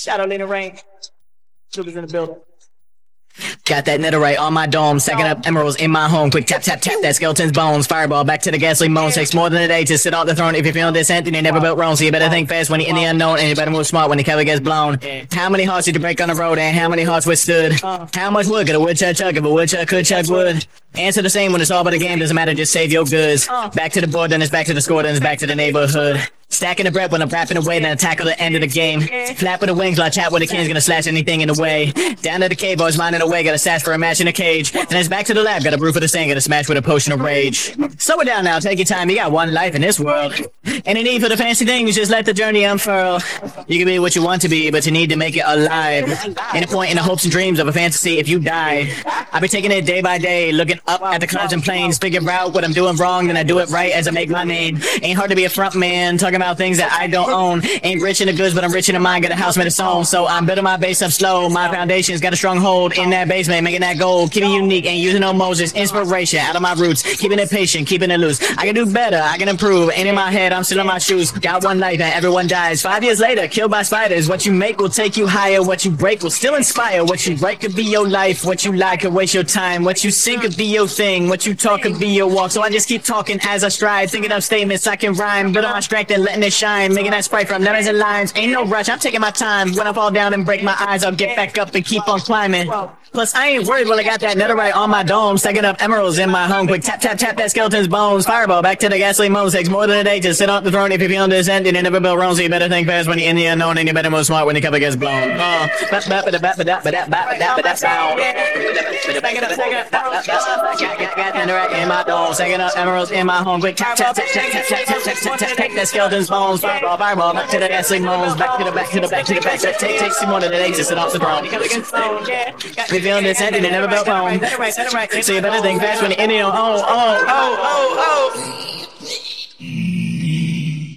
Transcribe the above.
Shout out Lena Raine. Troopers in the building. Got that netherite on my dome, stacking up emeralds in my home. Quick tap tap tap that skeleton's bones. Fireball back to the gasoline moans. Takes more than a day to sit off the throne. If you feel this Anthony never built Rome, so you better think fast when you're in the unknown, and you better move smart when the cover gets blown. How many hearts did you break on the road, and how many hearts withstood? How much wood could a woodchuck chug if a woodchuck could chug wood? Answer the same when it's all but a game. Doesn't matter, just save your goods. Back to the board, then it's back to the score, then it's back to the neighborhood. Stacking the bread when I'm rapping away, then I tackle the end of the game. Flap with the wings, like chat with the king's gonna slash anything in the way. Down to the cave, boys minding away, gotta sash for a match in a cage. Then it's back to the lab, gotta brew for the sand, gotta smash with a potion of rage. Slow it down now, take your time, you got one life in this world. Any need for the fancy things, just let the journey unfurl. You can be what you want to be, but you need to make it alive. Any point in the hopes and dreams of a fantasy if you die. I've been taking it day by day, looking up at the clouds and planes, figure out what I'm doing wrong, then I do it right as I make my name. Ain't hard to be a front man, talking about things that I don't own. Ain't rich in the goods, but I'm rich in the mind, got a house made of stone. So I'm building my base up slow. My foundation's got a strong hold in that basement, making that gold, keeping unique, ain't using no Moses. Inspiration out of my roots, keeping it patient, keeping it loose. I can do better, I can improve. Ain't in my head, I'm still in my shoes. Got one life and everyone dies. Five years later, killed by spiders. What you make will take you higher. What you break will still inspire. What you write could be your life. What you like could waste your time. What you sing could be your thing. What you talk could be your walk. So I just keep talking as I strive, thinking of statements I can rhyme. Building my strength and letting it shine. Making that sprite from lemons and limes. Ain't no rush, I'm taking my time. When I fall down and break my eyes, I'll get back up and keep on climbing. Plus, I ain't worried when I got that netherite on my dome. Stacking up emeralds in my home. Quick tap, tap, tap that skeleton's bones. Fireball back to the gasoline moans. Takes more than a day to sit on the throne. If you feel ending and never built wrong, so you better think fast when you're in the unknown and you better move smart when the cover gets blown. Uh, bap, bap, bap, bap, bap, bap, bap, bap, bap, bap, sound. Got netherite in my dome. Stacking up emeralds in my home. Quick tap, tap, tap, tap, tap, tap, tap, tap, tap, tap, take that skeleton's bones. Fireball, fireball, back to the gasoline moans. Back to the back to the back to the back. Take, take, take more than a day to sit off the me feeling this ending and never built wrong. So you better think fast when you're in your own. Oh, oh, oh, oh, oh.